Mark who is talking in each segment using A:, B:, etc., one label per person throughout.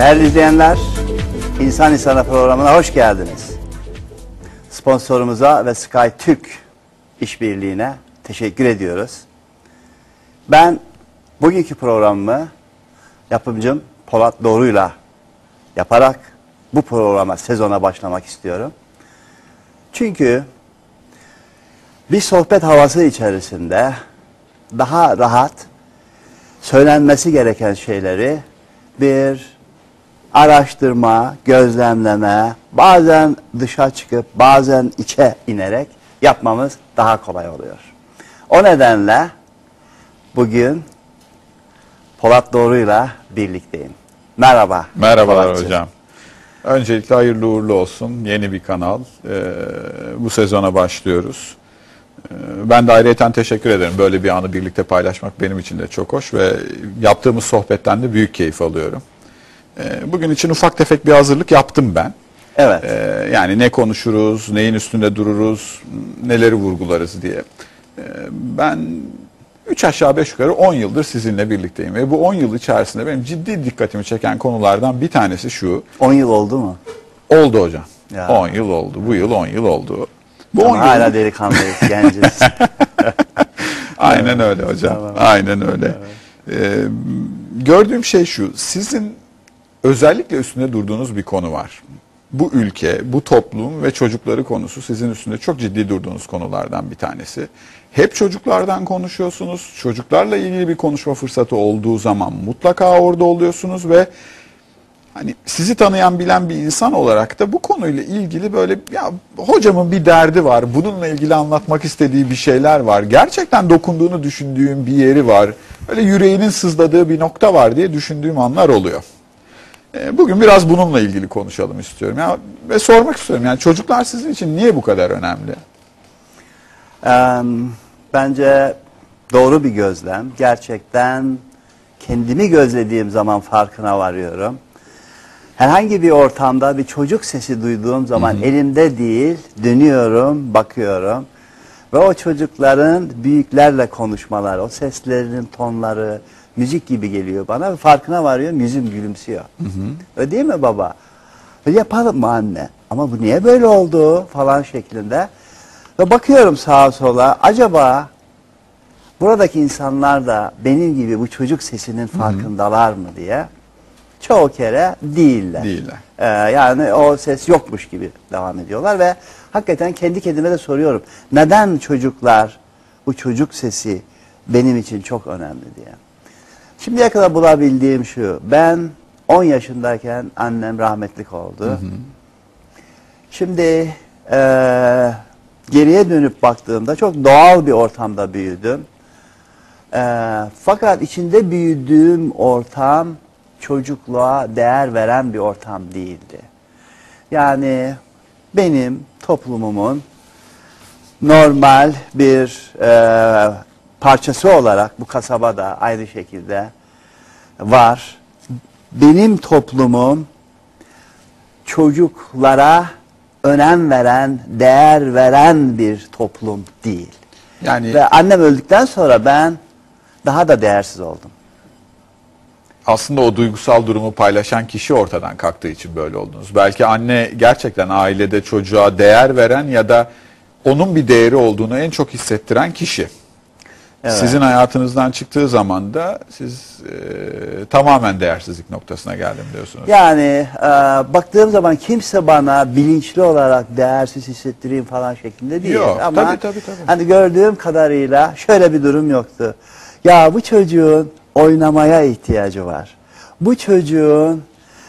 A: Değerli izleyenler, İnsan İnsana programına hoş geldiniz. Sponsorumuza ve Sky Türk işbirliğine teşekkür ediyoruz. Ben bugünkü programımı yapımcım Polat Doğru'yla yaparak bu programa, sezona başlamak istiyorum. Çünkü bir sohbet havası içerisinde daha rahat söylenmesi gereken şeyleri bir araştırma, gözlemleme, bazen dışa çıkıp bazen içe inerek yapmamız daha kolay oluyor. O nedenle bugün Polat Doğru'yla birlikteyim. Merhaba.
B: Merhabalar
A: Polatcığım.
B: hocam. Öncelikle hayırlı uğurlu olsun. Yeni bir kanal. Ee, bu sezona başlıyoruz. Ee, ben de ayrıyeten teşekkür ederim. Böyle bir anı birlikte paylaşmak benim için de çok hoş ve yaptığımız sohbetten de büyük keyif alıyorum. Ee, bugün için ufak tefek bir hazırlık yaptım ben.
A: Evet.
B: Ee, yani ne konuşuruz, neyin üstünde dururuz, neleri vurgularız diye. Ee, ben 3 aşağı 5 yukarı 10 yıldır sizinle birlikteyim. Ve bu 10 yıl içerisinde benim ciddi dikkatimi çeken konulardan bir tanesi şu.
A: 10 yıl oldu mu?
B: Oldu hocam.
A: Ya.
B: 10 yıl oldu. Bu yıl 10 yıl oldu. Bu
A: Ama
B: 10
A: hala
B: yıl...
A: delikanlıyız, genciz.
B: Aynen öyle hocam.
A: Tamam.
B: Aynen öyle. Ee, gördüğüm şey şu. Sizin özellikle üstünde durduğunuz bir konu var. Bu ülke, bu toplum ve çocukları konusu sizin üstünde çok ciddi durduğunuz konulardan bir tanesi. Hep çocuklardan konuşuyorsunuz. Çocuklarla ilgili bir konuşma fırsatı olduğu zaman mutlaka orada oluyorsunuz ve hani sizi tanıyan bilen bir insan olarak da bu konuyla ilgili böyle ya hocamın bir derdi var. Bununla ilgili anlatmak istediği bir şeyler var. Gerçekten dokunduğunu düşündüğüm bir yeri var. Öyle yüreğinin sızladığı bir nokta var diye düşündüğüm anlar oluyor. E, Bugün biraz bununla ilgili konuşalım istiyorum. Ya, ve sormak istiyorum yani çocuklar sizin için niye bu kadar önemli?
A: Bence doğru bir gözlem. Gerçekten kendimi gözlediğim zaman farkına varıyorum. Herhangi bir ortamda bir çocuk sesi duyduğum zaman elimde değil, dönüyorum, bakıyorum. Ve o çocukların büyüklerle konuşmaları, o seslerinin tonları, müzik gibi geliyor bana farkına varıyorum, yüzüm gülümsüyor. Öyle değil mi baba? Yapalım mı anne? Ama bu niye böyle oldu falan şeklinde. Ve bakıyorum sağa sola, acaba buradaki insanlar da benim gibi bu çocuk sesinin farkındalar mı diye. Çoğu kere değiller.
B: Değiller.
A: Ee, yani o ses yokmuş gibi devam ediyorlar ve hakikaten kendi kendime de soruyorum. Neden çocuklar bu çocuk sesi benim için çok önemli diye. Şimdiye kadar bulabildiğim şu. Ben 10 yaşındayken annem rahmetlik oldu. Şimdi eee, geriye dönüp baktığımda çok doğal bir ortamda büyüdüm. Eee, fakat içinde büyüdüğüm ortam çocukluğa değer veren bir ortam değildi. Yani benim toplumumun normal bir eee, parçası olarak bu kasabada aynı şekilde var. Benim toplumum çocuklara önem veren, değer veren bir toplum değil.
B: Yani
A: Ve annem öldükten sonra ben daha da değersiz oldum.
B: aslında o duygusal durumu paylaşan kişi ortadan kalktığı için böyle oldunuz. Belki anne gerçekten ailede çocuğa değer veren ya da onun bir değeri olduğunu en çok hissettiren kişi.
A: Evet.
B: Sizin hayatınızdan çıktığı zaman da siz e, tamamen değersizlik noktasına geldim diyorsunuz.
A: Yani e, baktığım zaman kimse bana bilinçli olarak değersiz hissettireyim falan şeklinde değil.
B: Yok,
A: Ama
B: tabii, tabii, tabii.
A: hani gördüğüm kadarıyla şöyle bir durum yoktu. Ya bu çocuğun oynamaya ihtiyacı var. Bu çocuğun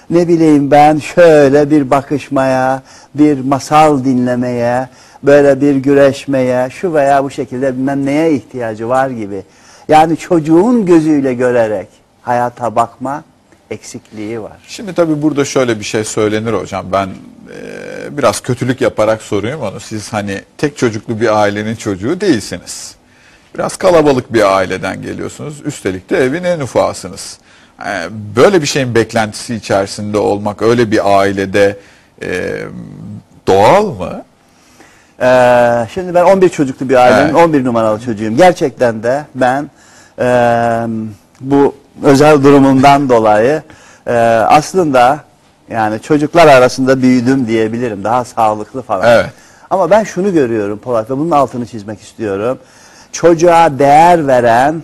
A: ne bileyim ben şöyle bir bakışmaya, bir masal dinlemeye, böyle bir güreşmeye, şu veya bu şekilde bilmem neye ihtiyacı var gibi. Yani çocuğun gözüyle görerek hayata bakma eksikliği var.
B: Şimdi tabii burada şöyle bir şey söylenir hocam. Ben e, biraz kötülük yaparak sorayım onu. Siz hani tek çocuklu bir ailenin çocuğu değilsiniz. Biraz kalabalık bir aileden geliyorsunuz. Üstelik de evin en ufasınız. E, böyle bir şeyin beklentisi içerisinde olmak, öyle bir ailede e, doğal mı?
A: Ee, şimdi ben 11 çocuklu bir ailenin
B: Evet.
A: 11 numaralı çocuğuyum. Gerçekten de ben eee, bu özel durumumdan dolayı Ee, aslında yani çocuklar arasında büyüdüm diyebilirim. Daha sağlıklı falan.
B: Evet.
A: Ama ben şunu görüyorum Polat ve bunun altını çizmek istiyorum. Çocuğa değer veren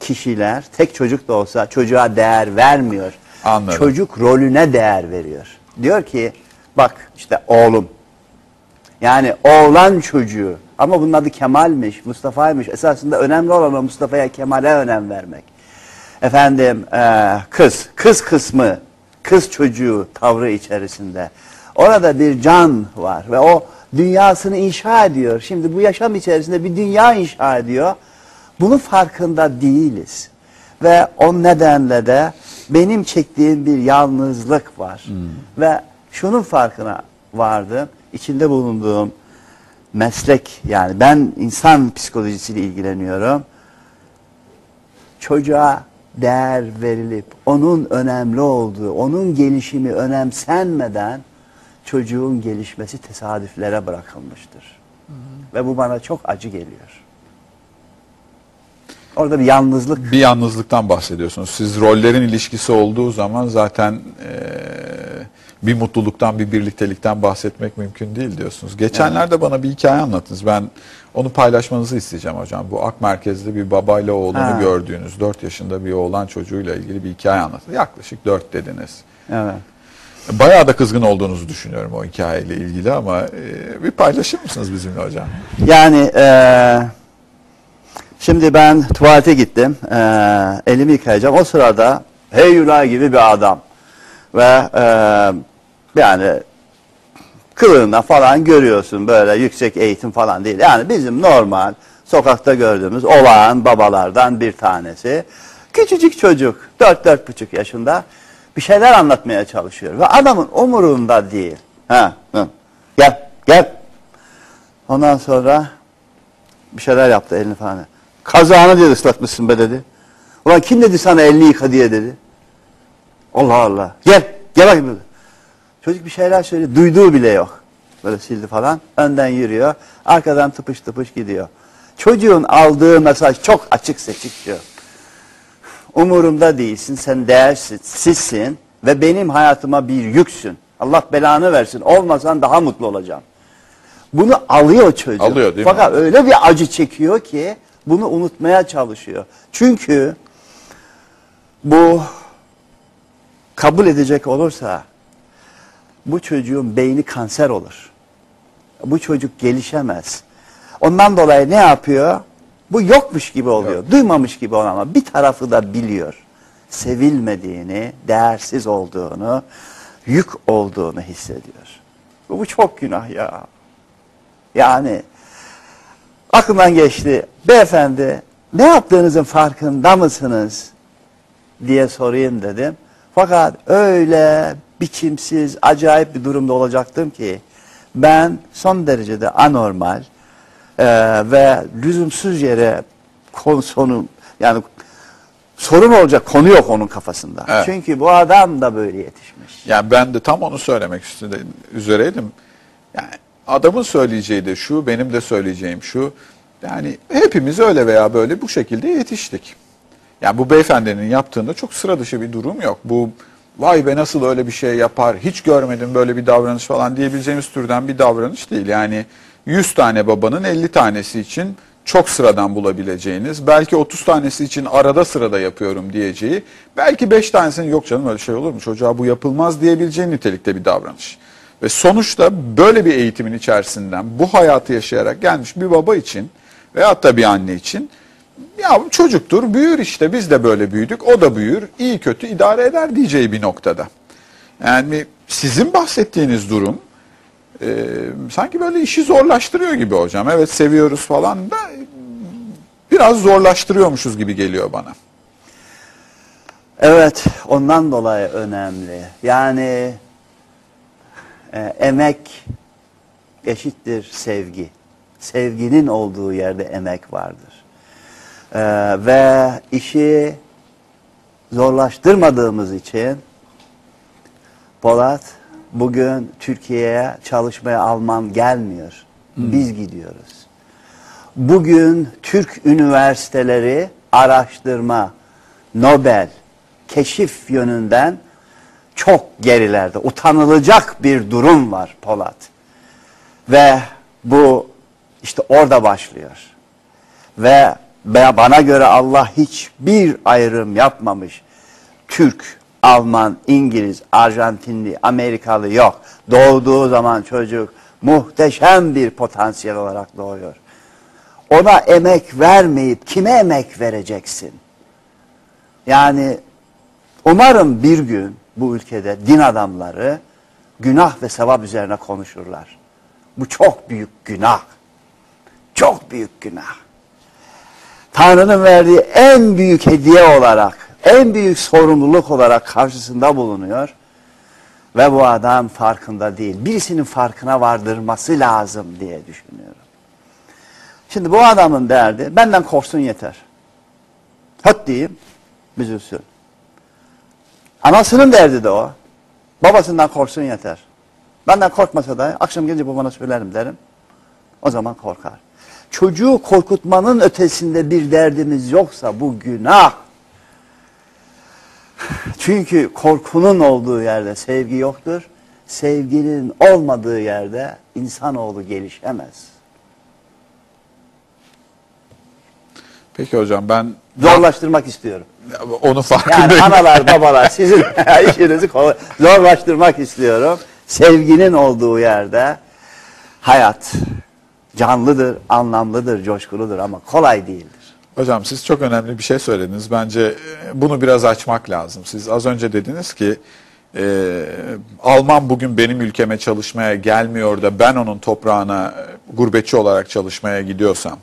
A: kişiler tek çocuk da olsa çocuğa değer vermiyor.
B: Anladım.
A: Çocuk rolüne değer veriyor. Diyor ki bak işte oğlum yani oğlan çocuğu ama bunun adı Kemal'miş, Mustafa'ymış. Esasında önemli olan o Mustafa'ya Kemal'e önem vermek. Efendim eee, kız, kız kısmı, kız çocuğu tavrı içerisinde. Orada bir can var ve o dünyasını inşa ediyor. Şimdi bu yaşam içerisinde bir dünya inşa ediyor. Bunun farkında değiliz. Ve o nedenle de benim çektiğim bir yalnızlık var. Ve şunun farkına vardım. İçinde bulunduğum meslek yani ben insan psikolojisiyle ilgileniyorum. Çocuğa değer verilip onun önemli olduğu, onun gelişimi önemsenmeden çocuğun gelişmesi tesadüflere bırakılmıştır. Ve bu bana çok acı geliyor. Orada bir yalnızlık
B: Bir yalnızlıktan bahsediyorsunuz. Siz rollerin ilişkisi olduğu zaman zaten eee, bir mutluluktan, bir birliktelikten bahsetmek mümkün değil diyorsunuz. Geçenlerde bana bir hikaye anlattınız. Ben onu paylaşmanızı isteyeceğim hocam. Bu Ak Merkez'de bir babayla oğlunu
A: Ha.
B: gördüğünüz 4 yaşında bir oğlan çocuğuyla ilgili bir hikaye anlattınız. Yaklaşık 4 dediniz.
A: evet.
B: Bayağı da kızgın olduğunuzu düşünüyorum o hikayeyle ilgili ama eee, bir paylaşır mısınız bizimle hocam?
A: Yani eee, şimdi ben tuvalete gittim. Eee, elimi yıkayacağım. O sırada Heyula gibi bir adam. Ve eee, yani kılığında falan görüyorsun böyle yüksek eğitim falan değil. Yani bizim normal sokakta gördüğümüz olağan babalardan bir tanesi. Küçücük çocuk 4-4,5 yaşında bir şeyler anlatmaya çalışıyor. Ve adamın umurunda değil. Ha. Gel, gel. Ondan sonra bir şeyler yaptı elini falan. Kazağını diye ıslatmışsın be dedi. Ulan kim dedi sana elini yıka diye dedi. Allah Allah. Gel. Gel bakayım. dedi. Çocuk bir şeyler söyledi. Duyduğu bile yok. Böyle sildi falan. Önden yürüyor. Arkadan tıpış tıpış gidiyor. Çocuğun aldığı mesaj çok açık seçik diyor. Umurumda değilsin. Sen değersizsin. Ve benim hayatıma bir yüksün. Allah belanı versin. Olmasan daha mutlu olacağım. Bunu alıyor çocuk.
B: Alıyor, değil mi?
A: Fakat öyle bir acı çekiyor ki bunu unutmaya çalışıyor. Çünkü bu kabul edecek olursa bu çocuğun beyni kanser olur. Bu çocuk gelişemez. Ondan dolayı ne yapıyor? Bu yokmuş gibi oluyor. Duymamış gibi oluyor ama bir tarafı da biliyor. Sevilmediğini, değersiz olduğunu, yük olduğunu hissediyor. Bu, bu çok günah ya. Yani aklımdan geçti. Beyefendi ne yaptığınızın farkında mısınız? diye sorayım dedim. Fakat öyle biçimsiz, acayip bir durumda olacaktım ki ben son derecede anormal e, ve lüzumsuz yere konu sonu yani sorun olacak konu yok onun kafasında.
B: Evet.
A: Çünkü bu adam da böyle yetişmiş.
B: Yani ben de tam onu söylemek üzereydim. Yani adamın söyleyeceği de şu, benim de söyleyeceğim şu. Yani hepimiz öyle veya böyle bu şekilde yetiştik. Yani bu beyefendinin yaptığında çok sıra dışı bir durum yok. Bu vay be nasıl öyle bir şey yapar, hiç görmedim böyle bir davranış falan diyebileceğimiz türden bir davranış değil. Yani 100 tane babanın 50 tanesi için çok sıradan bulabileceğiniz, belki 30 tanesi için arada sırada yapıyorum diyeceği, belki 5 tanesinin yok canım öyle şey olur mu çocuğa bu yapılmaz diyebileceği nitelikte bir davranış. Ve sonuçta böyle bir eğitimin içerisinden bu hayatı yaşayarak gelmiş bir baba için veyahut da bir anne için ya çocuktur büyür işte biz de böyle büyüdük o da büyür iyi kötü idare eder diyeceği bir noktada. Yani sizin bahsettiğiniz durum e, sanki böyle işi zorlaştırıyor gibi hocam. Evet seviyoruz falan da biraz zorlaştırıyormuşuz gibi geliyor bana.
A: Evet, ondan dolayı önemli. Yani e, emek eşittir sevgi. Sevginin olduğu yerde emek vardır. E, ve işi zorlaştırmadığımız için Polat bugün Türkiye'ye çalışmaya Alman gelmiyor. Biz gidiyoruz. Bugün Türk üniversiteleri araştırma, Nobel, keşif yönünden çok gerilerde. Utanılacak bir durum var Polat. Ve bu işte orada başlıyor. Ve bana göre Allah hiçbir ayrım yapmamış. Türk, Alman, İngiliz, Arjantinli, Amerikalı yok. Doğduğu zaman çocuk muhteşem bir potansiyel olarak doğuyor. Ona emek vermeyip kime emek vereceksin? Yani umarım bir gün bu ülkede din adamları günah ve sevap üzerine konuşurlar. Bu çok büyük günah. Çok büyük günah. Tanrı'nın verdiği en büyük hediye olarak, en büyük sorumluluk olarak karşısında bulunuyor. Ve bu adam farkında değil. Birisinin farkına vardırması lazım diye düşünüyorum. Şimdi bu adamın derdi benden korksun yeter. Höt diyeyim, büzülsün. Anasının derdi de o. Babasından korksun yeter. Benden korkmasa da akşam gelince babana söylerim derim. O zaman korkar. Çocuğu korkutmanın ötesinde bir derdimiz yoksa bu günah. Çünkü korkunun olduğu yerde sevgi yoktur. Sevginin olmadığı yerde insanoğlu gelişemez.
B: Peki hocam ben
A: Zorlaştırmak istiyorum.
B: onu farkındayım.
A: Yani analar babalar sizin işinizi zorlaştırmak istiyorum. Sevginin olduğu yerde hayat canlıdır, anlamlıdır, coşkuludur ama kolay değildir.
B: Hocam siz çok önemli bir şey söylediniz. Bence e, bunu biraz açmak lazım. Siz az önce dediniz ki e, Alman bugün benim ülkeme çalışmaya gelmiyor da ben onun toprağına e, gurbetçi olarak çalışmaya gidiyorsam,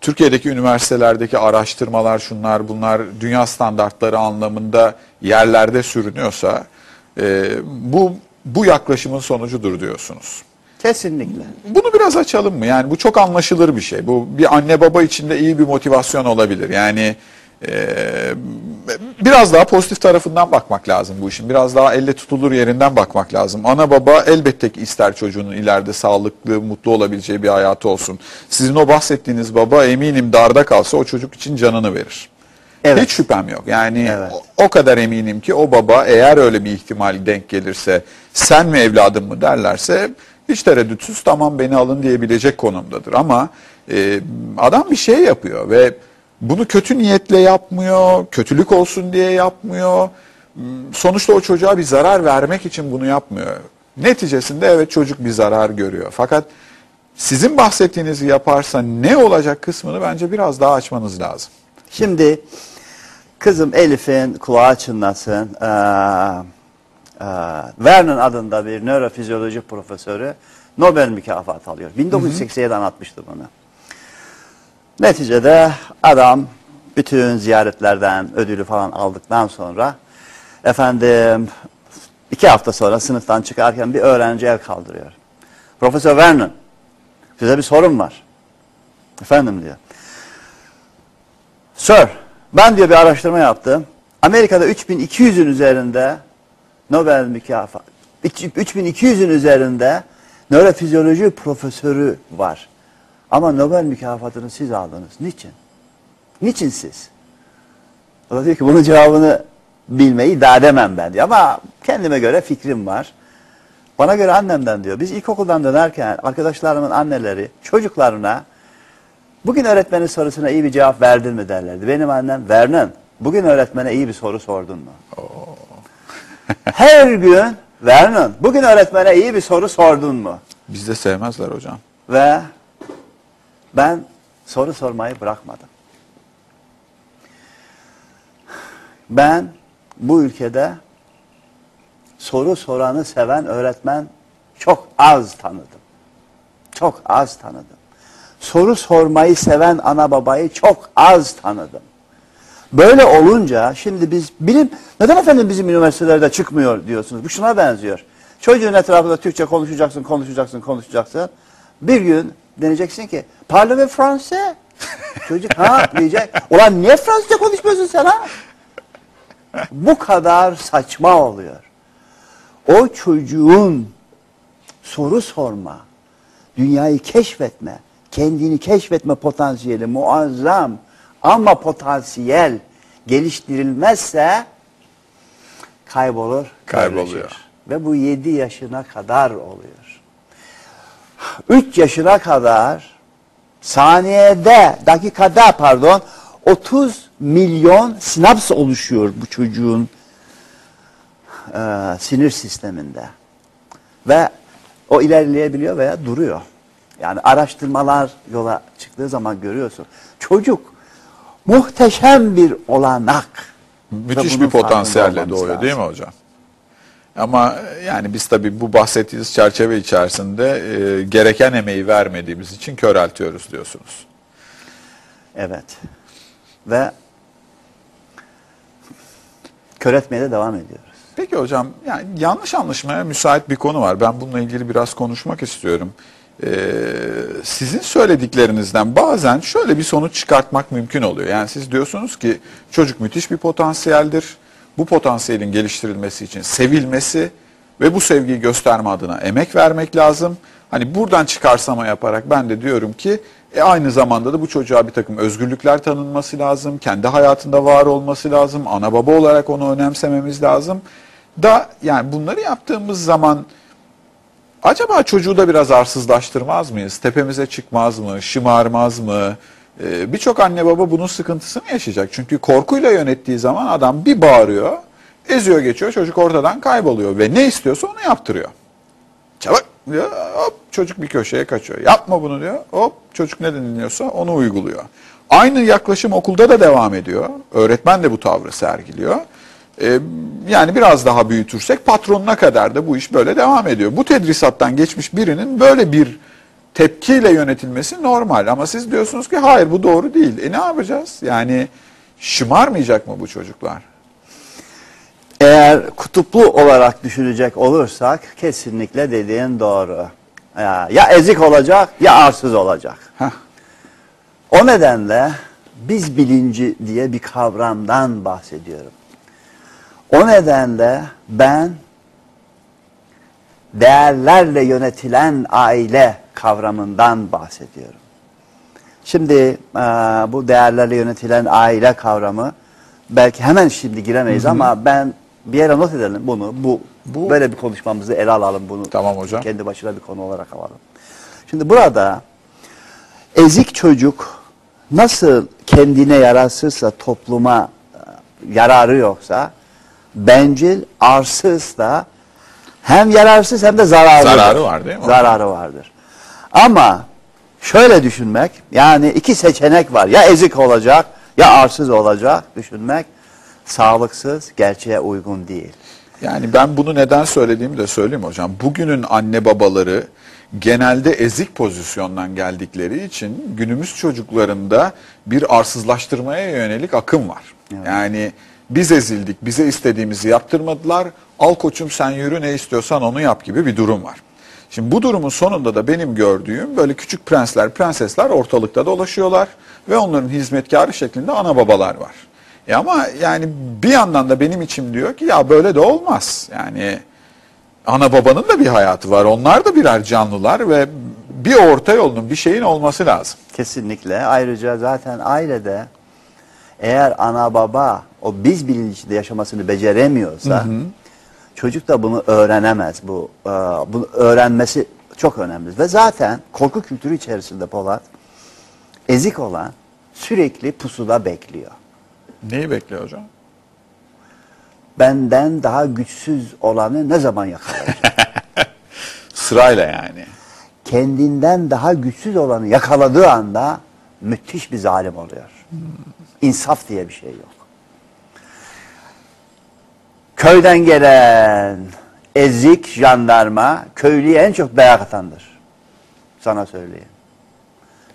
B: Türkiye'deki üniversitelerdeki araştırmalar şunlar bunlar dünya standartları anlamında yerlerde sürünüyorsa e, bu bu yaklaşımın sonucudur diyorsunuz.
A: Kesinlikle.
B: Bunu biraz açalım mı? Yani bu çok anlaşılır bir şey. Bu bir anne baba için de iyi bir motivasyon olabilir. Yani e, biraz daha pozitif tarafından bakmak lazım bu işin. Biraz daha elle tutulur yerinden bakmak lazım. Ana baba elbette ki ister çocuğunun ileride sağlıklı, mutlu olabileceği bir hayatı olsun. Sizin o bahsettiğiniz baba eminim darda kalsa o çocuk için canını verir.
A: Evet.
B: Hiç şüphem yok. Yani
A: Evet.
B: o, o kadar eminim ki o baba eğer öyle bir ihtimal denk gelirse sen mi evladım mı derlerse hiç tereddütsüz tamam beni alın diyebilecek konumdadır. Ama e, adam bir şey yapıyor ve bunu kötü niyetle yapmıyor, kötülük olsun diye yapmıyor. Hmm, Sonuçta o çocuğa bir zarar vermek için bunu yapmıyor. Neticesinde evet çocuk bir zarar görüyor. Fakat sizin bahsettiğinizi yaparsa ne olacak kısmını bence biraz daha açmanız lazım.
A: Şimdi kızım Elif'in kulağı çınlasın. Ee, ee, Vernon adında bir nörofizyoloji profesörü Nobel mükafatı alıyor. 1987'den atmıştı bunu. Neticede adam bütün ziyaretlerden ödülü falan aldıktan sonra efendim iki hafta sonra sınıftan çıkarken bir öğrenci el kaldırıyor. Profesör Vernon size bir sorum var. Efendim diyor. Sir, ben diyor bir araştırma yaptım. Amerika'da 3200'ün üzerinde Nobel mükafatı, 3200'ün üzerinde nörofizyoloji profesörü var. Ama Nobel mükafatını siz aldınız. Niçin? Niçin siz? O da diyor ki bunun cevabını bilmeyi iddia edemem ben diyor. Ama kendime göre fikrim var. Bana göre annemden diyor. Biz ilkokuldan dönerken arkadaşlarımın anneleri çocuklarına Bugün öğretmenin sorusuna iyi bir cevap verdin mi derlerdi. Benim annem Vernon bugün öğretmene iyi bir soru sordun mu? Her gün Vernon bugün öğretmene iyi bir soru sordun mu?
B: Bizde sevmezler hocam.
A: Ve ben soru sormayı bırakmadım. Ben bu ülkede soru soranı seven öğretmen çok az tanıdım. Çok az tanıdım. Soru sormayı seven ana babayı çok az tanıdım. Böyle olunca şimdi biz bilim neden efendim bizim üniversitelerde çıkmıyor diyorsunuz. Bu şuna benziyor. Çocuğun etrafında Türkçe konuşacaksın, konuşacaksın, konuşacaksın. Bir gün deneyeceksin ki parle Fransız. Çocuk ha diyecek. Ulan niye Fransızca konuşmuyorsun sen ha? Bu kadar saçma oluyor. O çocuğun soru sorma, dünyayı keşfetme, kendini keşfetme potansiyeli muazzam ama potansiyel geliştirilmezse kaybolur,
B: Kayboluyor.
A: körleşir. Ve bu 7 yaşına kadar oluyor. 3 yaşına kadar saniyede, dakikada pardon 30 milyon sinaps oluşuyor bu çocuğun e, sinir sisteminde. Ve o ilerleyebiliyor veya duruyor. Yani araştırmalar yola çıktığı zaman görüyorsun. Çocuk muhteşem bir olanak.
B: Müthiş bir potansiyelle doğuyor
A: lazım.
B: değil mi hocam? Ama yani biz tabii bu bahsettiğiniz çerçeve içerisinde e, gereken emeği vermediğimiz için köreltiyoruz diyorsunuz.
A: Evet. Ve kör etmeye de devam ediyoruz.
B: Peki hocam yani yanlış anlaşmaya müsait bir konu var. Ben bununla ilgili biraz konuşmak istiyorum. Ee, sizin söylediklerinizden bazen şöyle bir sonuç çıkartmak mümkün oluyor. Yani siz diyorsunuz ki çocuk müthiş bir potansiyeldir. Bu potansiyelin geliştirilmesi için sevilmesi ve bu sevgiyi gösterme adına emek vermek lazım. Hani buradan çıkarsama yaparak ben de diyorum ki e aynı zamanda da bu çocuğa bir takım özgürlükler tanınması lazım. Kendi hayatında var olması lazım. Ana baba olarak onu önemsememiz lazım. Da yani bunları yaptığımız zaman acaba çocuğu da biraz arsızlaştırmaz mıyız? Tepemize çıkmaz mı? Şımarmaz mı? Ee, Birçok anne baba bunun sıkıntısını yaşayacak. Çünkü korkuyla yönettiği zaman adam bir bağırıyor, eziyor geçiyor, çocuk ortadan kayboluyor ve ne istiyorsa onu yaptırıyor. Çabuk diyor, hop çocuk bir köşeye kaçıyor. Yapma bunu diyor, hop çocuk ne dinliyorsa onu uyguluyor. Aynı yaklaşım okulda da devam ediyor. Öğretmen de bu tavrı sergiliyor. Ee, yani biraz daha büyütürsek patronuna kadar da bu iş böyle devam ediyor. Bu tedrisattan geçmiş birinin böyle bir tepkiyle yönetilmesi normal. Ama siz diyorsunuz ki hayır bu doğru değil. E ne yapacağız? Yani şımarmayacak mı bu çocuklar?
A: Eğer kutuplu olarak düşünecek olursak kesinlikle dediğin doğru. Ya, ya ezik olacak ya arsız olacak.
B: Heh.
A: O nedenle biz bilinci diye bir kavramdan bahsediyorum. O nedenle ben değerlerle yönetilen aile kavramından bahsediyorum. Şimdi e, bu değerlerle yönetilen aile kavramı belki hemen şimdi giremeyiz ama ben bir yere not edelim bunu. Bu,
B: Bu-
A: böyle bir konuşmamızı ele alalım bunu.
B: Tamam hocam.
A: Kendi başına bir konu olarak alalım. Şimdi burada ezik çocuk nasıl kendine yararsızsa topluma e, yararı yoksa bencil, arsız da hem yararsız hem de zararlı.
B: Zararı var değil mi?
A: Zararı vardır. Ama şöyle düşünmek yani iki seçenek var. Ya ezik olacak ya arsız olacak düşünmek sağlıksız, gerçeğe uygun değil.
B: Yani ben bunu neden söylediğimi de söyleyeyim hocam. Bugünün anne babaları genelde ezik pozisyondan geldikleri için günümüz çocuklarında bir arsızlaştırmaya yönelik akım var. Yani biz ezildik, bize istediğimizi yaptırmadılar. Al koçum sen yürü ne istiyorsan onu yap gibi bir durum var. Şimdi bu durumun sonunda da benim gördüğüm böyle küçük prensler, prensesler ortalıkta dolaşıyorlar ve onların hizmetkarı şeklinde ana babalar var. E ama yani bir yandan da benim içim diyor ki ya böyle de olmaz. Yani ana babanın da bir hayatı var. Onlar da birer canlılar ve bir orta yolun bir şeyin olması lazım.
A: Kesinlikle. Ayrıca zaten ailede eğer ana baba o biz bilincinde yaşamasını beceremiyorsa çocuk da bunu öğrenemez. Bu e, bunu öğrenmesi çok önemli. Ve zaten korku kültürü içerisinde Polat ezik olan sürekli pusuda bekliyor.
B: Neyi bekliyor hocam?
A: Benden daha güçsüz olanı ne zaman yakalayacak?
B: Sırayla yani.
A: Kendinden daha güçsüz olanı yakaladığı anda müthiş bir zalim oluyor. İnsaf diye bir şey yok. Köyden gelen ezik jandarma köylüye en çok dayak atandır. Sana söyleyeyim.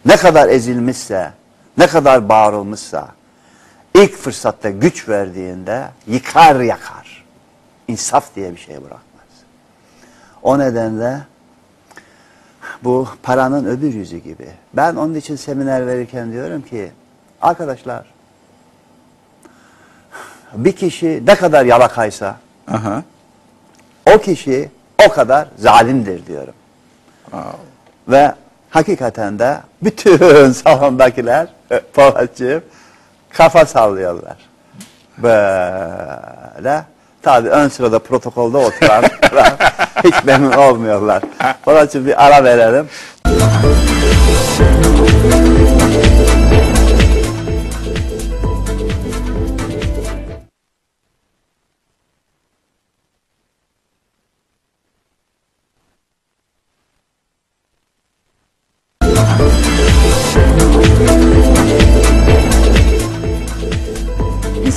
A: Ne kadar ezilmişse, ne kadar bağırılmışsa ilk fırsatta güç verdiğinde yıkar yakar. İnsaf diye bir şey bırakmaz. O nedenle bu paranın öbür yüzü gibi. Ben onun için seminer verirken diyorum ki arkadaşlar bir kişi ne kadar yalakaysa
B: Aha.
A: o kişi o kadar zalimdir diyorum.
B: Aa,
A: Ve hakikaten de bütün salondakiler Polatcığım kafa sallıyorlar. Böyle Tabii ön sırada protokolde oturanlar hiç memnun olmuyorlar. İçin bir ara verelim.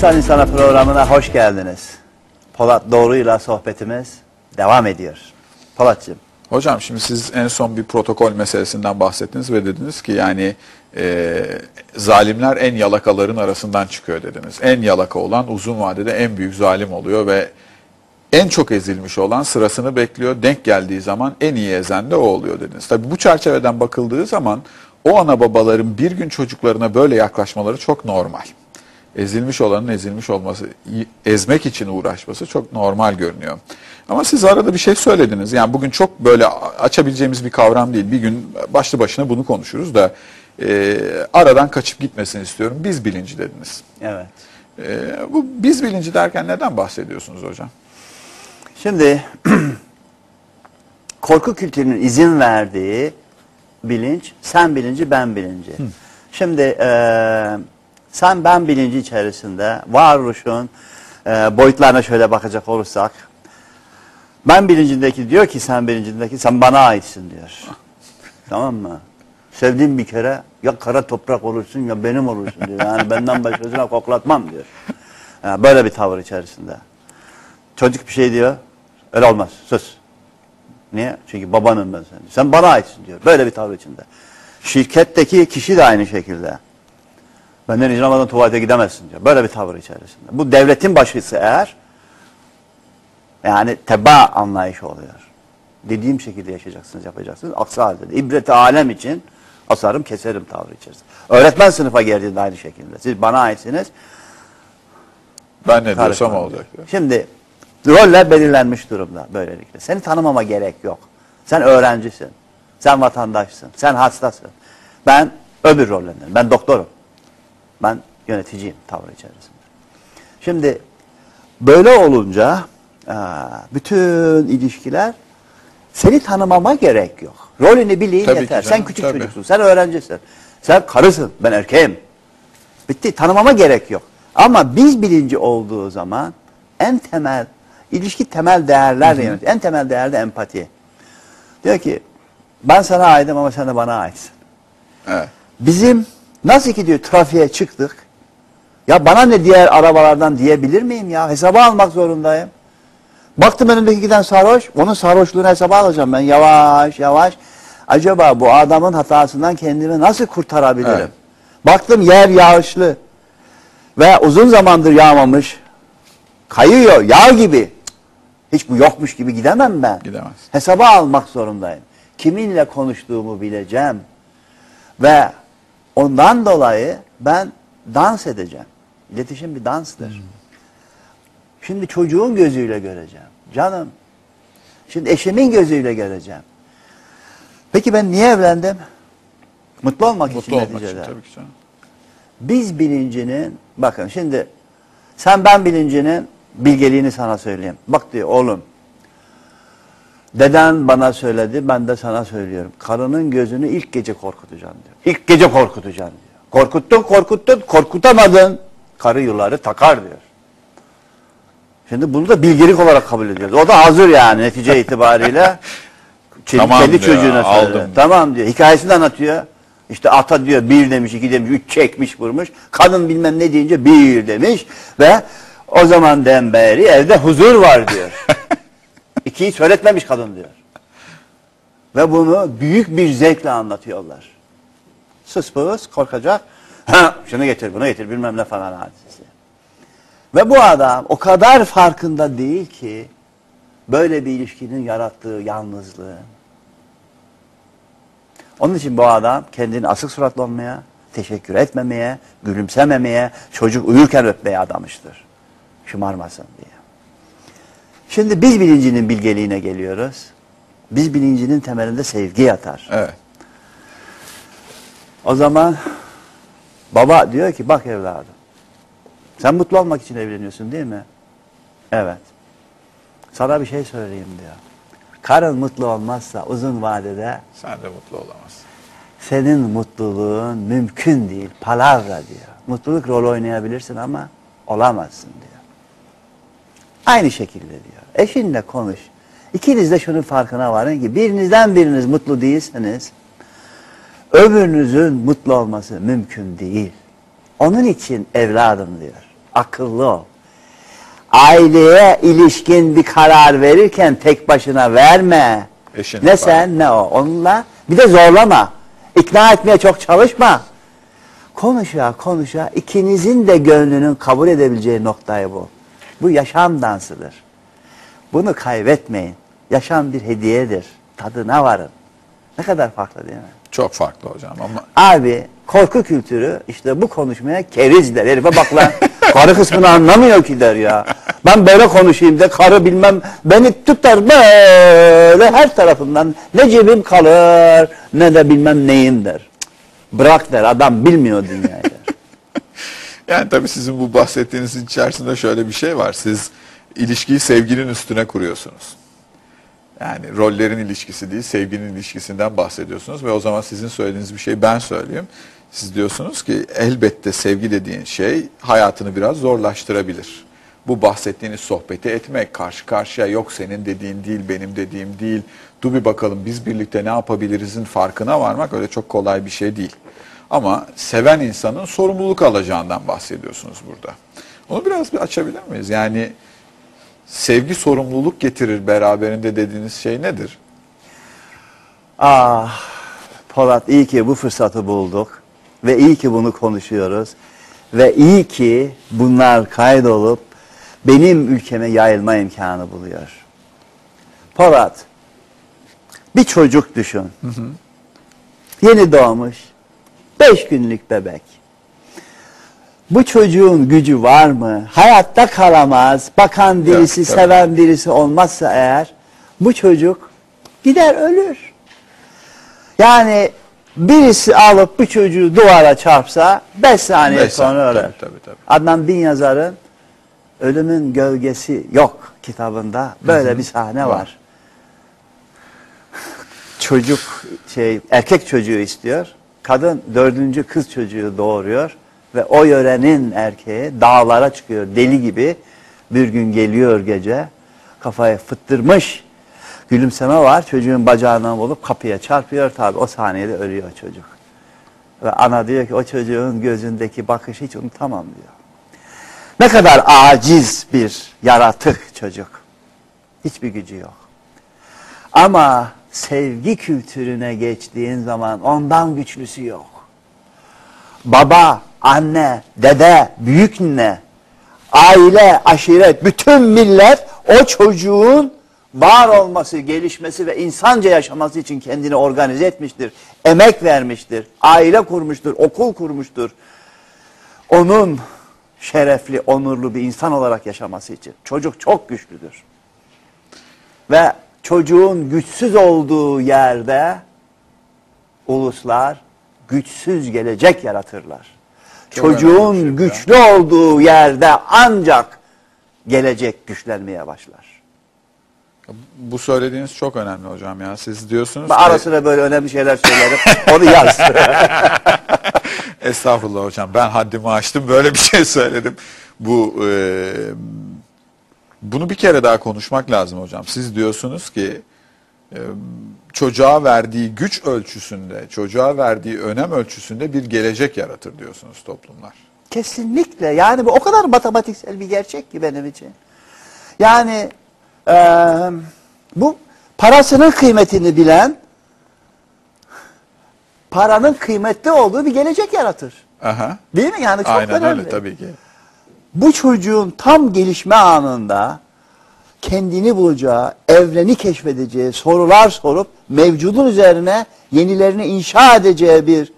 A: İnsan İnsana programına hoş geldiniz. Polat Doğru'yla sohbetimiz devam ediyor. Polatcığım.
B: Hocam şimdi siz en son bir protokol meselesinden bahsettiniz ve dediniz ki yani e, zalimler en yalakaların arasından çıkıyor dediniz. En yalaka olan uzun vadede en büyük zalim oluyor ve en çok ezilmiş olan sırasını bekliyor. Denk geldiği zaman en iyi ezen de o oluyor dediniz. Tabii bu çerçeveden bakıldığı zaman o ana babaların bir gün çocuklarına böyle yaklaşmaları çok normal. Ezilmiş olanın ezilmiş olması, ezmek için uğraşması çok normal görünüyor. Ama siz arada bir şey söylediniz. Yani bugün çok böyle açabileceğimiz bir kavram değil. Bir gün başlı başına bunu konuşuruz da e, aradan kaçıp gitmesini istiyorum. Biz bilinci dediniz.
A: Evet.
B: E, bu biz bilinci derken neden bahsediyorsunuz hocam?
A: Şimdi korku kültürünün izin verdiği bilinç, sen bilinci, ben bilinci. Şimdi eee, sen ben bilinci içerisinde varoluşun eee, boyutlarına şöyle bakacak olursak, ben bilincindeki diyor ki sen bilincindeki sen bana aitsin diyor. tamam mı? Sevdiğim bir kere ya kara toprak olursun ya benim olursun diyor. Yani benden başkasına koklatmam diyor. Yani böyle bir tavır içerisinde. Çocuk bir şey diyor. Öyle olmaz. Sus. Niye? Çünkü babanım ben senin. Sen bana aitsin diyor. Böyle bir tavır içinde. Şirketteki kişi de aynı şekilde. Benden izin almadan tuvalete gidemezsin diyor. Böyle bir tavır içerisinde. Bu devletin başısı eğer yani teba anlayışı oluyor. Dediğim şekilde yaşayacaksınız, yapacaksınız. Aksi halde de ibreti alem için asarım keserim tavrı içerisinde. Öğretmen sınıfa geldiğinde aynı şekilde. Siz bana aitsiniz.
B: Ben ne diyorsam olacak.
A: Şimdi roller belirlenmiş durumda böylelikle. Seni tanımama gerek yok. Sen öğrencisin. Sen vatandaşsın. Sen hastasın. Ben öbür rollerden. Ben doktorum. Ben yöneticiyim tavır içerisinde. Şimdi böyle olunca aa, bütün ilişkiler seni tanımama gerek yok. Rolünü bileyim
B: Tabii
A: yeter.
B: canım,
A: Sen küçük
B: tabii.
A: çocuksun. Sen öğrencisin. Sen karısın. Ben erkeğim. Bitti. Tanımama gerek yok. Ama biz bilinci olduğu zaman en temel, ilişki temel değerlerle yönetiyor. En temel değer de empati. Diyor ki ben sana aitim ama sen de bana aitsin.
B: Evet.
A: Bizim nasıl ki diyor trafiğe çıktık. Ya bana ne diğer arabalardan diyebilir miyim ya? Hesaba almak zorundayım. Baktım önümdeki giden sarhoş. Onun sarhoşluğunu hesaba alacağım ben yavaş yavaş. Acaba bu adamın hatasından kendimi nasıl kurtarabilirim?
B: Evet.
A: Baktım yer yağışlı. Ve uzun zamandır yağmamış. Kayıyor yağ gibi. Hiç bu yokmuş gibi gidemem ben.
B: Gidemez.
A: Hesaba almak zorundayım. Kiminle konuştuğumu bileceğim. Ve ondan dolayı ben dans edeceğim. İletişim bir danstır. Şimdi çocuğun gözüyle göreceğim. Canım. Şimdi eşimin gözüyle göreceğim. Peki ben niye evlendim? Mutlu olmak için
B: Mutlu olmak için
A: neticede.
B: tabii ki canım.
A: Biz bilincinin, bakın şimdi sen ben bilincinin bilgeliğini sana söyleyeyim. Bak diyor oğlum, deden bana söyledi, ben de sana söylüyorum. Karının gözünü ilk gece korkutacağım diyor. İlk gece korkutacağım diyor. Korkuttun, korkuttun, korkutamadın. Karı yılları takar diyor. Şimdi bunu da bilgelik olarak kabul ediyoruz. O da hazır yani netice itibariyle. Kendi,
B: Tamam
A: kendi
B: diyor,
A: çocuğuna söyledi.
B: aldım.
A: Tamam diyor. Hikayesini anlatıyor. İşte ata diyor bir demiş, iki demiş, üç çekmiş vurmuş. Kadın bilmem ne deyince bir demiş. Ve o zamandan beri evde huzur var diyor. İkiyi söyletmemiş kadın diyor. Ve bunu büyük bir zevkle anlatıyorlar. Sus pıs korkacak. Ha, şunu getir, bunu getir bilmem ne falan hadisesi. Ve bu adam o kadar farkında değil ki böyle bir ilişkinin yarattığı yalnızlığı. Onun için bu adam kendini asık suratlı olmaya, teşekkür etmemeye, gülümsememeye, çocuk uyurken öpmeye adamıştır. Şımarmasın diye. Şimdi biz bilincinin bilgeliğine geliyoruz. Biz bilincinin temelinde sevgi yatar.
B: Evet.
A: O zaman baba diyor ki bak evladım. Sen mutlu olmak için evleniyorsun değil mi? Evet. Sana bir şey söyleyeyim diyor. Karın mutlu olmazsa uzun vadede
B: Sen de mutlu olamazsın.
A: senin mutluluğun mümkün değil. Palavra diyor. Mutluluk rol oynayabilirsin ama olamazsın diyor. Aynı şekilde diyor. Eşinle konuş. İkiniz de şunun farkına varın ki birinizden biriniz mutlu değilseniz öbürünüzün mutlu olması mümkün değil. Onun için evladım diyor. Akıllı ol. Aileye ilişkin bir karar verirken tek başına verme.
B: Eşinle
A: ne sen ne o. Onunla bir de zorlama. İkna etmeye çok çalışma. Konuşa konuşa ikinizin de gönlünün kabul edebileceği noktayı bu. Bu yaşam dansıdır. Bunu kaybetmeyin. Yaşam bir hediyedir. Tadına varın. Ne kadar farklı değil mi?
B: Çok farklı hocam ama
A: Abi korku kültürü işte bu konuşmaya keriz der. Herife bak lan karı kısmını anlamıyor ki der ya. Ben böyle konuşayım de karı bilmem beni tutar böyle her tarafından ne cebim kalır ne de bilmem neyim der. Bırak der adam bilmiyor dünyayı der.
B: yani tabii sizin bu bahsettiğinizin içerisinde şöyle bir şey var. Siz ilişkiyi sevginin üstüne kuruyorsunuz. Yani rollerin ilişkisi değil, sevginin ilişkisinden bahsediyorsunuz ve o zaman sizin söylediğiniz bir şey ben söyleyeyim. Siz diyorsunuz ki elbette sevgi dediğin şey hayatını biraz zorlaştırabilir. Bu bahsettiğiniz sohbeti etmek, karşı karşıya yok senin dediğin değil, benim dediğim değil. Dur bir bakalım biz birlikte ne yapabilirizin farkına varmak öyle çok kolay bir şey değil. Ama seven insanın sorumluluk alacağından bahsediyorsunuz burada. Onu biraz bir açabilir miyiz? Yani sevgi sorumluluk getirir beraberinde dediğiniz şey nedir?
A: Ah Polat iyi ki bu fırsatı bulduk ve iyi ki bunu konuşuyoruz ve iyi ki bunlar kaydolup benim ülkeme yayılma imkanı buluyor. Polat bir çocuk düşün. Yeni doğmuş beş günlük bebek. Bu çocuğun gücü var mı? Hayatta kalamaz. Bakan birisi,
B: tabii.
A: seven birisi olmazsa eğer bu çocuk gider ölür. Yani birisi alıp bu çocuğu duvara çarpsa 5 saniye
B: Beş
A: sonra
B: saniye,
A: ölür.
B: tabii, tabii, tabii.
A: Adnan Bin Yazar'ın Ölümün Gölgesi Yok kitabında böyle bir sahne
B: Var.
A: var. Çocuk şey erkek çocuğu istiyor. Kadın dördüncü kız çocuğu doğuruyor ve o yörenin erkeği dağlara çıkıyor deli gibi. Bir gün geliyor gece kafaya fıttırmış gülümseme var çocuğun bacağından bulup kapıya çarpıyor tabi o saniyede ölüyor çocuk. Ve ana diyor ki o çocuğun gözündeki bakışı hiç unutamam diyor. Ne kadar aciz bir yaratık çocuk. Hiçbir gücü yok. Ama sevgi kültürüne geçtiğin zaman ondan güçlüsü yok. Baba, anne, dede, büyük nne, aile, aşiret, bütün millet o çocuğun var olması, gelişmesi ve insanca yaşaması için kendini organize etmiştir. Emek vermiştir. Aile kurmuştur, okul kurmuştur. Onun şerefli, onurlu bir insan olarak yaşaması için. Çocuk çok güçlüdür. Ve çocuğun güçsüz olduğu yerde uluslar güçsüz gelecek yaratırlar. Çocuğun
B: şey ya.
A: güçlü olduğu yerde ancak gelecek güçlenmeye başlar.
B: Bu söylediğiniz çok önemli hocam ya. Siz diyorsunuz
A: Ben
B: ki...
A: ara sıra böyle önemli şeyler söylerim. Onu yaz.
B: Estağfurullah hocam ben haddimi aştım böyle bir şey söyledim. Bu e, bunu bir kere daha konuşmak lazım hocam. Siz diyorsunuz ki e, çocuğa verdiği güç ölçüsünde, çocuğa verdiği önem ölçüsünde bir gelecek yaratır diyorsunuz toplumlar.
A: Kesinlikle. Yani bu o kadar matematiksel bir gerçek ki benim için. Yani e, bu parasının kıymetini bilen paranın kıymetli olduğu bir gelecek yaratır.
B: Aha.
A: Değil mi? Yani çok
B: Aynen
A: önemli.
B: öyle tabii ki.
A: Bu çocuğun tam gelişme anında kendini bulacağı, evreni keşfedeceği, sorular sorup mevcudun üzerine yenilerini inşa edeceği bir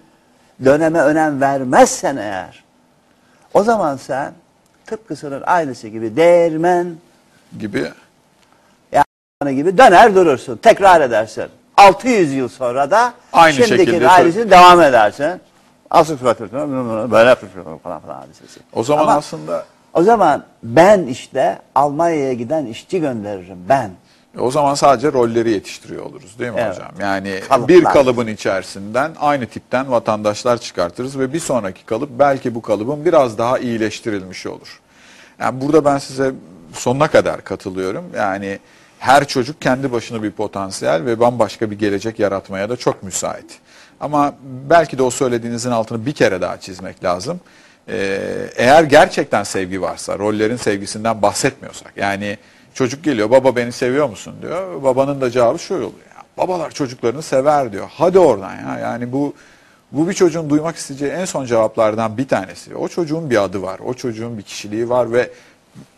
A: döneme önem vermezsen eğer o zaman sen tıpkısının aynısı gibi değirmen
B: Gibi
A: yani gibi döner durursun. Tekrar edersin. 600 yıl sonra da
B: Aynı
A: şimdiki ailesini devam edersin. Asıl suratı böyle falan falan hadisesi.
B: O zaman
A: Ama
B: aslında
A: O zaman ben işte Almanya'ya giden işçi gönderirim ben.
B: E, O zaman sadece rolleri yetiştiriyor oluruz değil mi
A: Evet.
B: hocam? Yani
A: Kalıplar.
B: bir kalıbın içerisinden aynı tipten vatandaşlar çıkartırız ve bir sonraki kalıp belki bu kalıbın biraz daha iyileştirilmiş olur. Yani burada ben size sonuna kadar katılıyorum. Yani her çocuk kendi başına bir potansiyel ve bambaşka bir gelecek yaratmaya da çok müsait. Ama belki de o söylediğinizin altını bir kere daha çizmek lazım. Ee, eğer gerçekten sevgi varsa, rollerin sevgisinden bahsetmiyorsak, yani çocuk geliyor, baba beni seviyor musun diyor. Babanın da cevabı şu oluyor. Ya, babalar çocuklarını sever diyor. Hadi oradan ya. Yani bu bu bir çocuğun duymak isteyeceği en son cevaplardan bir tanesi. O çocuğun bir adı var, o çocuğun bir kişiliği var ve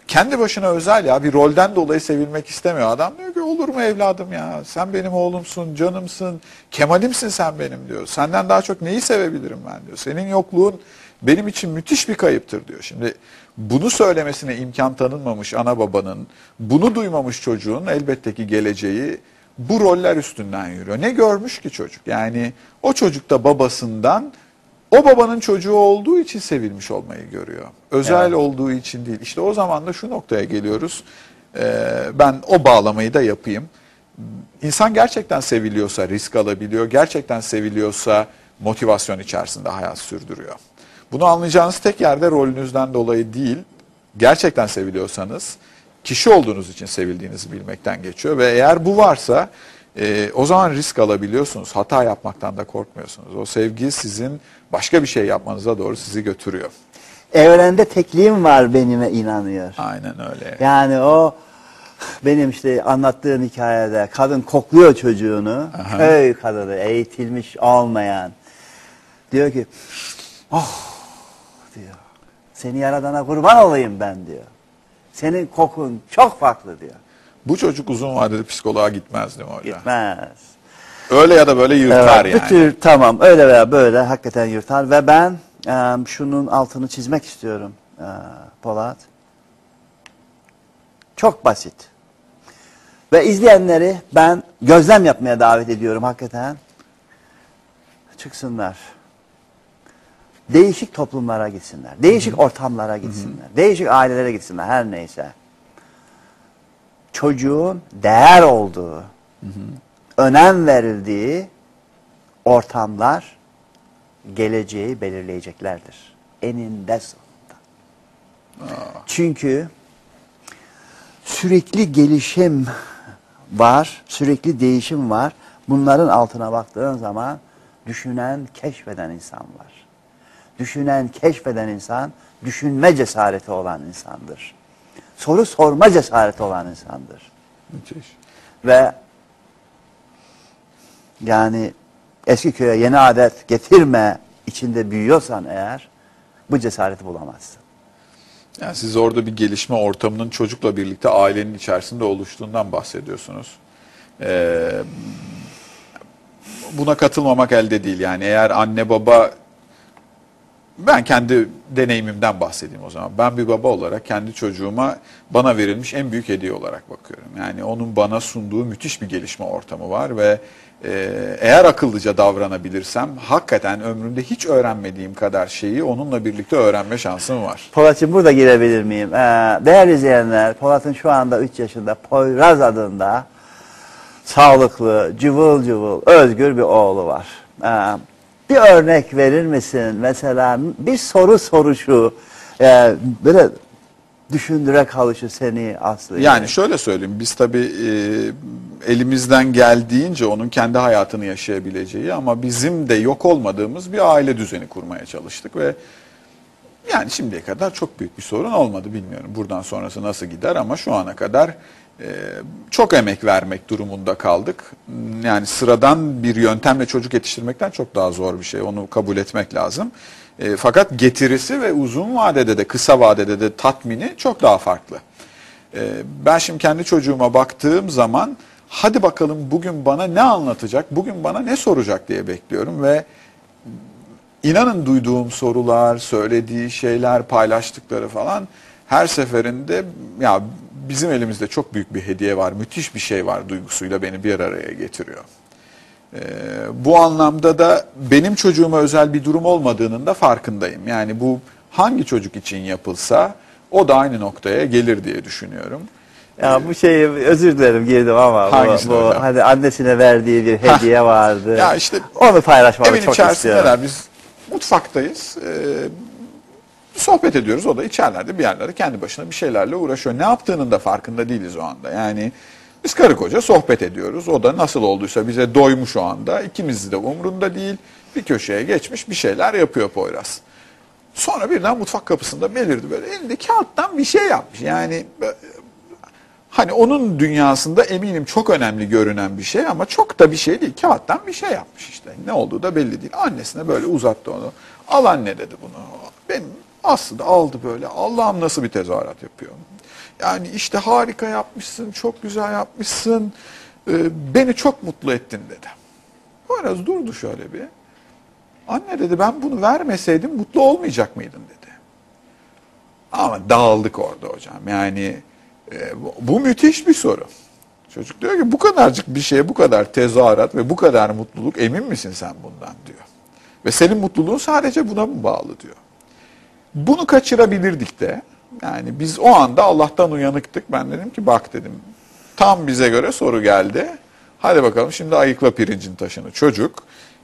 B: kendi başına özel ya bir rolden dolayı sevilmek istemiyor. Adam diyor ki olur mu evladım ya sen benim oğlumsun, canımsın, kemalimsin sen benim diyor. Senden daha çok neyi sevebilirim ben diyor. Senin yokluğun benim için müthiş bir kayıptır diyor. Şimdi bunu söylemesine imkan tanınmamış ana babanın, bunu duymamış çocuğun elbette ki geleceği bu roller üstünden yürüyor. Ne görmüş ki çocuk? Yani o çocuk da babasından o babanın çocuğu olduğu için sevilmiş olmayı görüyor. Özel
A: Evet.
B: olduğu için değil. İşte o zaman da şu noktaya geliyoruz. Ee, ben o bağlamayı da yapayım. İnsan gerçekten seviliyorsa risk alabiliyor. Gerçekten seviliyorsa motivasyon içerisinde hayat sürdürüyor. Bunu anlayacağınız tek yerde rolünüzden dolayı değil, gerçekten seviliyorsanız kişi olduğunuz için sevildiğinizi bilmekten geçiyor. Ve eğer bu varsa e, o zaman risk alabiliyorsunuz. Hata yapmaktan da korkmuyorsunuz. O sevgi sizin başka bir şey yapmanıza doğru sizi götürüyor.
A: Evrende tekliğim var benime inanıyor.
B: Aynen öyle.
A: Yani o benim işte anlattığım hikayede kadın kokluyor çocuğunu.
B: Aha.
A: Köy kadını eğitilmiş olmayan. Diyor ki oh diyor. Seni yaradana kurban olayım ben diyor. Senin kokun çok farklı diyor.
B: Bu çocuk uzun vadede psikoloğa gitmez değil mi hocam?
A: Gitmez.
B: Öyle ya da böyle yırtar
A: Evet,
B: yani.
A: bu tür tamam öyle veya böyle hakikaten yırtar ve ben e, şunun altını çizmek istiyorum e, Polat. Çok basit. Ve izleyenleri ben gözlem yapmaya davet ediyorum hakikaten. Çıksınlar. Değişik toplumlara gitsinler. Değişik ortamlara gitsinler. Değişik ailelere gitsinler her neyse. Çocuğun değer olduğu, önem verildiği ortamlar geleceği belirleyeceklerdir. Eninde sonunda. Çünkü sürekli gelişim var, sürekli değişim var. Bunların altına baktığın zaman düşünen, keşfeden insan var. Düşünen, keşfeden insan, düşünme cesareti olan insandır. Soru sorma cesareti olan insandır.
B: Müthiş.
A: Ve yani eski köye yeni adet getirme içinde büyüyorsan eğer bu cesareti bulamazsın.
B: Yani siz orada bir gelişme ortamının çocukla birlikte ailenin içerisinde oluştuğundan bahsediyorsunuz. Ee, buna katılmamak elde değil. Yani eğer anne baba ben kendi deneyimimden bahsedeyim o zaman. Ben bir baba olarak kendi çocuğuma bana verilmiş en büyük hediye olarak bakıyorum. Yani onun bana sunduğu müthiş bir gelişme ortamı var ve e, eğer akıllıca davranabilirsem hakikaten ömrümde hiç öğrenmediğim kadar şeyi onunla birlikte öğrenme şansım var.
A: Polat'cığım burada girebilir miyim? Ee, değerli izleyenler, Polat'ın şu anda 3 yaşında Poyraz adında sağlıklı, cıvıl cıvıl, özgür bir oğlu var. Ee, bir örnek verir misin? Mesela bir soru soruşu, e, böyle düşündüre kalışı seni Aslı.
B: Yani şöyle söyleyeyim biz tabii e, elimizden geldiğince onun kendi hayatını yaşayabileceği ama bizim de yok olmadığımız bir aile düzeni kurmaya çalıştık ve yani şimdiye kadar çok büyük bir sorun olmadı bilmiyorum. Buradan sonrası nasıl gider ama şu ana kadar çok emek vermek durumunda kaldık. Yani sıradan bir yöntemle çocuk yetiştirmekten çok daha zor bir şey. Onu kabul etmek lazım. E, fakat getirisi ve uzun vadede de kısa vadede de tatmini çok daha farklı. E, ben şimdi kendi çocuğuma baktığım zaman hadi bakalım bugün bana ne anlatacak, bugün bana ne soracak diye bekliyorum ve İnanın duyduğum sorular, söylediği şeyler, paylaştıkları falan her seferinde ya bizim elimizde çok büyük bir hediye var, müthiş bir şey var duygusuyla beni bir araya getiriyor. Ee, bu anlamda da benim çocuğuma özel bir durum olmadığının da farkındayım. Yani bu hangi çocuk için yapılsa o da aynı noktaya gelir diye düşünüyorum.
A: Ya bu şeyi özür dilerim girdim ama bu,
B: Hangisini
A: bu
B: hocam?
A: hani annesine verdiği bir hediye vardı.
B: Ya işte
A: onu paylaşmak
B: Evin
A: çok istiyorum.
B: içerisindeler. Biz mutfaktayız. Ee, sohbet ediyoruz. O da içerlerde bir yerlerde kendi başına bir şeylerle uğraşıyor. Ne yaptığının da farkında değiliz o anda. Yani biz karı koca sohbet ediyoruz. O da nasıl olduysa bize doymuş o anda. İkimiz de umrunda değil. Bir köşeye geçmiş bir şeyler yapıyor Poyraz. Sonra birden mutfak kapısında belirdi böyle elinde kağıttan bir şey yapmış. Yani hani onun dünyasında eminim çok önemli görünen bir şey ama çok da bir şey değil. Kağıttan bir şey yapmış işte. Ne olduğu da belli değil. Annesine böyle uzattı onu. Al anne dedi bunu. Benim aslında aldı böyle. Allah'ım nasıl bir tezahürat yapıyor. Yani işte harika yapmışsın, çok güzel yapmışsın. Ee, beni çok mutlu ettin dedi. Biraz durdu şöyle bir. Anne dedi ben bunu vermeseydim mutlu olmayacak mıydın dedi. Ama dağıldık orada hocam. Yani e, bu müthiş bir soru. Çocuk diyor ki bu kadarcık bir şeye bu kadar tezahürat ve bu kadar mutluluk emin misin sen bundan diyor. Ve senin mutluluğun sadece buna mı bağlı diyor. Bunu kaçırabilirdik de. Yani biz o anda Allah'tan uyanıktık. Ben dedim ki bak dedim tam bize göre soru geldi. Hadi bakalım şimdi ayıkla pirincin taşını. Çocuk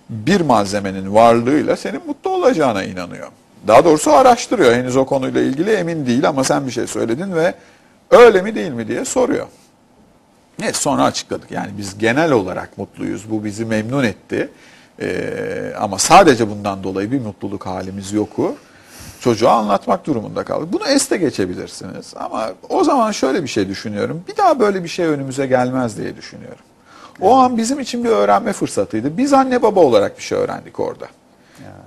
B: bir malzemenin varlığıyla senin mutlu olacağına inanıyor. Daha doğrusu araştırıyor. Henüz o konuyla ilgili emin değil ama sen bir şey söyledin ve öyle mi değil mi diye soruyor. Ne sonra açıkladık. Yani biz genel olarak mutluyuz. Bu bizi memnun etti. Ee, ama sadece bundan dolayı bir mutluluk halimiz yoku. Çocuğa anlatmak durumunda kaldık. Bunu este geçebilirsiniz. Ama o zaman şöyle bir şey düşünüyorum. Bir daha böyle bir şey önümüze gelmez diye düşünüyorum. O an bizim için bir öğrenme fırsatıydı. Biz anne baba olarak bir şey öğrendik orada.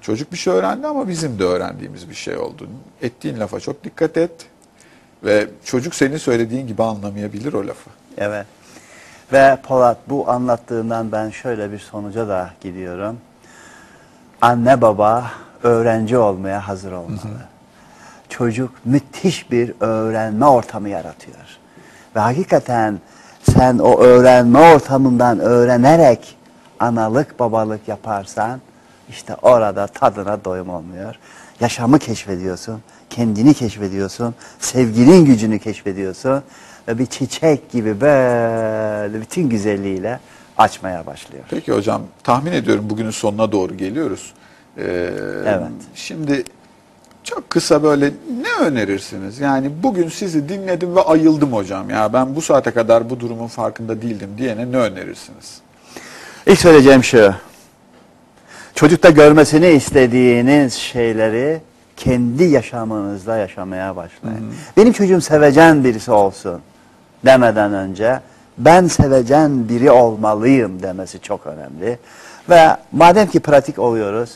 B: Çocuk bir şey öğrendi ama bizim de öğrendiğimiz bir şey oldu. Ettiğin lafa çok dikkat et. Ve çocuk senin söylediğin gibi anlamayabilir o lafı.
A: Evet. Ve Polat bu anlattığından ben şöyle bir sonuca da gidiyorum. Anne baba öğrenci olmaya hazır olmalı. Çocuk müthiş bir öğrenme ortamı yaratıyor. Ve hakikaten sen o öğrenme ortamından öğrenerek analık babalık yaparsan işte orada tadına doyum olmuyor. Yaşamı keşfediyorsun, kendini keşfediyorsun, sevginin gücünü keşfediyorsun ve bir çiçek gibi böyle bütün güzelliğiyle açmaya başlıyor.
B: Peki hocam tahmin ediyorum bugünün sonuna doğru geliyoruz. Ee,
A: Evet.
B: Şimdi çok kısa böyle ne önerirsiniz? Yani bugün sizi dinledim ve ayıldım hocam. Ya ben bu saate kadar bu durumun farkında değildim diyene ne önerirsiniz?
A: İlk söyleyeceğim şu. Çocukta görmesini istediğiniz şeyleri kendi yaşamınızda yaşamaya başlayın. Benim çocuğum sevecen birisi olsun demeden önce ben sevecen biri olmalıyım demesi çok önemli. Ve madem ki pratik oluyoruz,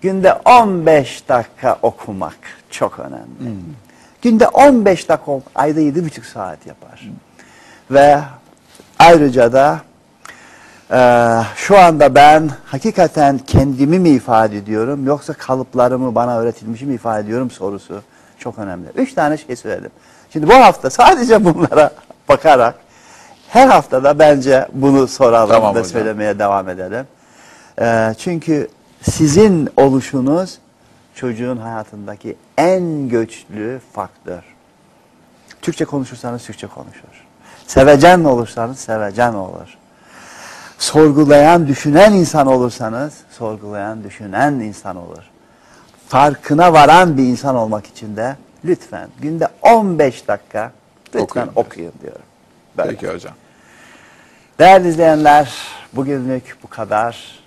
A: günde 15 dakika okumak çok önemli. Günde 15 dakika, ayda 7,5 saat yapar. Ve ayrıca da ee, şu anda ben hakikaten kendimi mi ifade ediyorum yoksa kalıplarımı bana öğretilmişi mi ifade ediyorum sorusu çok önemli. Üç tane şey söyledim. Şimdi bu hafta sadece bunlara bakarak her haftada bence bunu soralım
B: Tamam
A: ve
B: hocam.
A: söylemeye devam edelim. Ee, çünkü sizin oluşunuz çocuğun hayatındaki en güçlü faktör. Türkçe konuşursanız Türkçe konuşur. Sevecen olursanız sevecen olur sorgulayan, düşünen insan olursanız, sorgulayan, düşünen insan olur. Farkına varan bir insan olmak için de lütfen günde 15 dakika lütfen
B: Okuyun.
A: okuyun, diyorum. Böyle.
B: Peki hocam.
A: Değerli izleyenler, bugünlük bu kadar.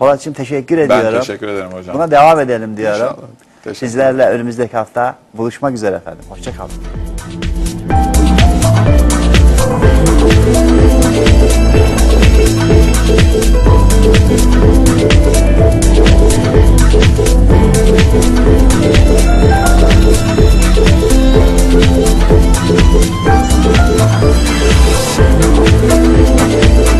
A: Polat'cığım teşekkür ediyorum.
B: Ben teşekkür ederim hocam.
A: Buna devam edelim diyorum.
B: İnşallah.
A: Sizlerle önümüzdeki hafta buluşmak üzere efendim. Hoşçakalın.
C: Thank